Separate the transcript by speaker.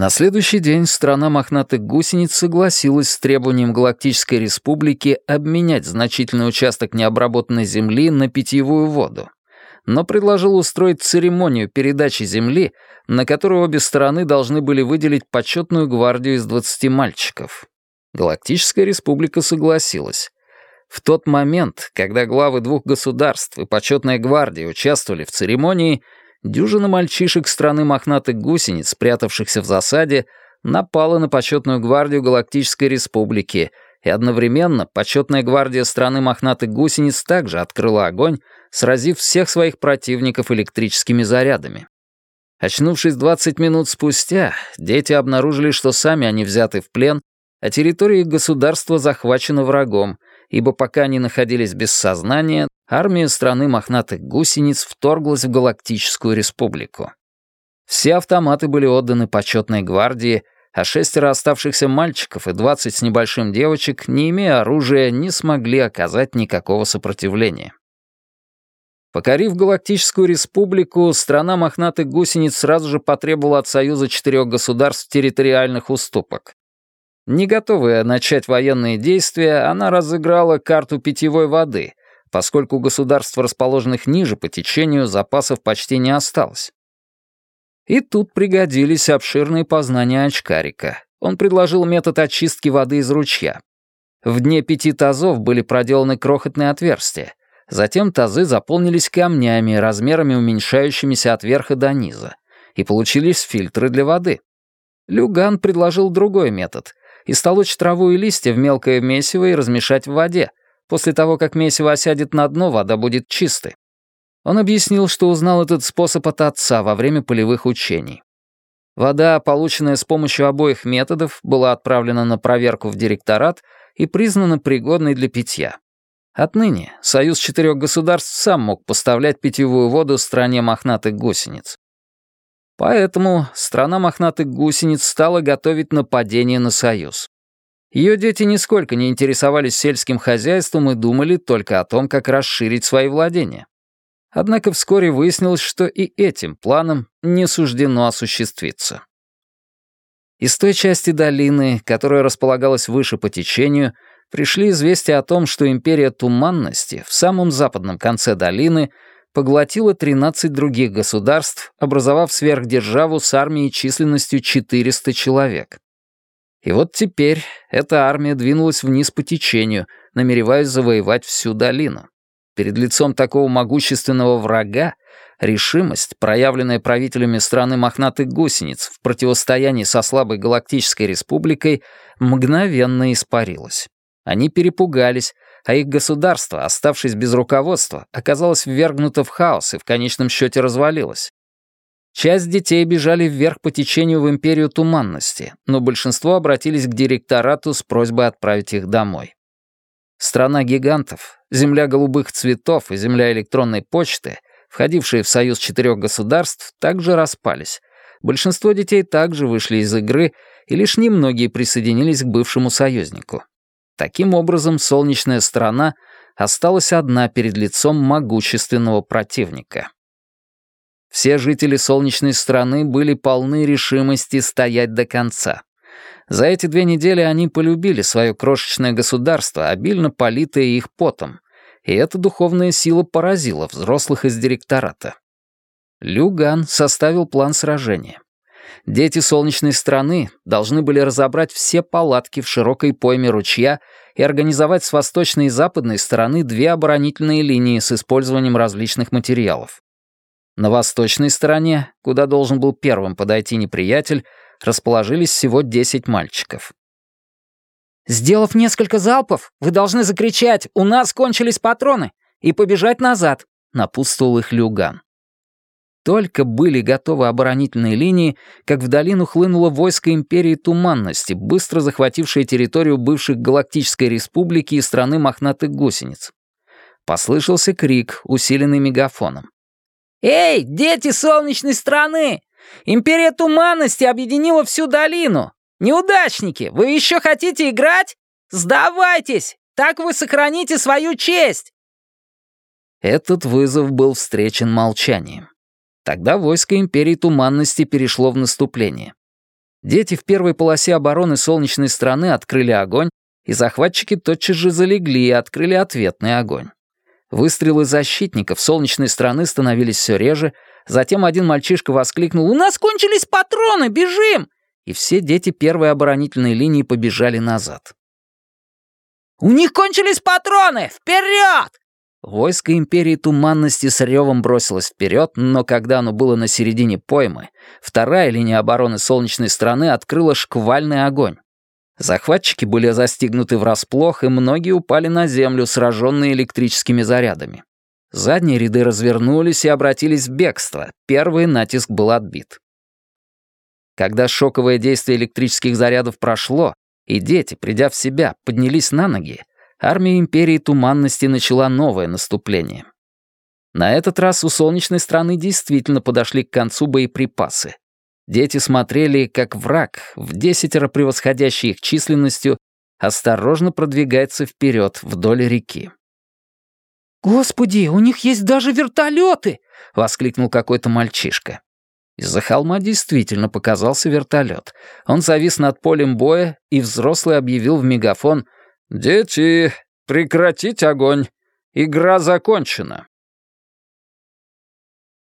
Speaker 1: На следующий день страна мохнатых гусениц согласилась с требованием Галактической Республики обменять значительный участок необработанной земли на питьевую воду, но предложила устроить церемонию передачи земли, на которую обе стороны должны были выделить почетную гвардию из 20 мальчиков. Галактическая Республика согласилась. В тот момент, когда главы двух государств и почетная гвардия участвовали в церемонии, дюжина мальчишек страны мохнатых гусениц, спрятавшихся в засаде, напала на почетную гвардию Галактической Республики, и одновременно почетная гвардия страны мохнатых гусениц также открыла огонь, сразив всех своих противников электрическими зарядами. Очнувшись 20 минут спустя, дети обнаружили, что сами они взяты в плен, а территория государства захвачена врагом, ибо пока они находились без сознания, армия страны мохнатых гусениц вторглась в Галактическую Республику. Все автоматы были отданы почетной гвардии, а шестеро оставшихся мальчиков и двадцать с небольшим девочек, не имея оружия, не смогли оказать никакого сопротивления. Покорив Галактическую Республику, страна мохнатых гусениц сразу же потребовала от Союза четырех государств территориальных уступок. Не готовая начать военные действия, она разыграла карту питьевой воды, поскольку у государств, расположенных ниже по течению, запасов почти не осталось. И тут пригодились обширные познания очкарика. Он предложил метод очистки воды из ручья. В дне пяти тазов были проделаны крохотные отверстия. Затем тазы заполнились камнями, размерами уменьшающимися от верха до низа. И получились фильтры для воды. Люган предложил другой метод истолочь траву и листья в мелкое месиво и размешать в воде. После того, как месиво осядет на дно, вода будет чистой. Он объяснил, что узнал этот способ от отца во время полевых учений. Вода, полученная с помощью обоих методов, была отправлена на проверку в директорат и признана пригодной для питья. Отныне Союз четырех государств сам мог поставлять питьевую воду стране мохнатых гусениц. Поэтому страна мохнатых гусениц стала готовить нападение на Союз. Ее дети нисколько не интересовались сельским хозяйством и думали только о том, как расширить свои владения. Однако вскоре выяснилось, что и этим планом не суждено осуществиться. Из той части долины, которая располагалась выше по течению, пришли известия о том, что империя Туманности в самом западном конце долины — поглотила 13 других государств, образовав сверхдержаву с армией численностью 400 человек. И вот теперь эта армия двинулась вниз по течению, намереваясь завоевать всю долину. Перед лицом такого могущественного врага решимость, проявленная правителями страны мохнатых гусениц в противостоянии со слабой галактической республикой, мгновенно испарилась. Они перепугались, а их государство, оставшись без руководства, оказалось ввергнуто в хаос и в конечном счете развалилось. Часть детей бежали вверх по течению в империю туманности, но большинство обратились к директорату с просьбой отправить их домой. Страна гигантов, земля голубых цветов и земля электронной почты, входившие в союз четырех государств, также распались. Большинство детей также вышли из игры, и лишь немногие присоединились к бывшему союзнику. Таким образом, солнечная сторона осталась одна перед лицом могущественного противника. Все жители солнечной страны были полны решимости стоять до конца. За эти две недели они полюбили свое крошечное государство, обильно политое их потом, и эта духовная сила поразила взрослых из директората. Люган составил план сражения. Дети солнечной страны должны были разобрать все палатки в широкой пойме ручья и организовать с восточной и западной стороны две оборонительные линии с использованием различных материалов. На восточной стороне, куда должен был первым подойти неприятель, расположились всего 10 мальчиков. «Сделав несколько залпов, вы должны закричать «У нас кончились патроны!» и побежать назад», — напутствовал их Люган. Только были готовы оборонительные линии, как в долину хлынуло войско Империи Туманности, быстро захватившее территорию бывших Галактической Республики и страны мохнатых гусениц. Послышался крик, усиленный мегафоном. «Эй, дети солнечной страны! Империя Туманности объединила всю долину! Неудачники, вы еще хотите играть? Сдавайтесь! Так вы сохраните свою честь!» Этот вызов был встречен молчанием. Тогда войско Империи Туманности перешло в наступление. Дети в первой полосе обороны солнечной страны открыли огонь, и захватчики тотчас же залегли и открыли ответный огонь. Выстрелы защитников солнечной страны становились все реже, затем один мальчишка воскликнул «У нас кончились патроны, бежим!» и все дети первой оборонительной линии побежали назад. «У них кончились патроны! Вперед!» Войско Империи Туманности с ревом бросилось вперед, но когда оно было на середине поймы, вторая линия обороны Солнечной страны открыла шквальный огонь. Захватчики были застигнуты врасплох, и многие упали на землю, сраженные электрическими зарядами. Задние ряды развернулись и обратились в бегство. Первый натиск был отбит. Когда шоковое действие электрических зарядов прошло, и дети, придя в себя, поднялись на ноги, армия Империи Туманности начала новое наступление. На этот раз у солнечной страны действительно подошли к концу боеприпасы. Дети смотрели, как враг, в десятеро превосходящий их численностью, осторожно продвигается вперед вдоль реки. «Господи, у них есть даже вертолеты!» — воскликнул какой-то мальчишка. Из-за холма действительно показался вертолет. Он завис над полем боя, и взрослый объявил в мегафон — «Дети, прекратить огонь! Игра закончена!»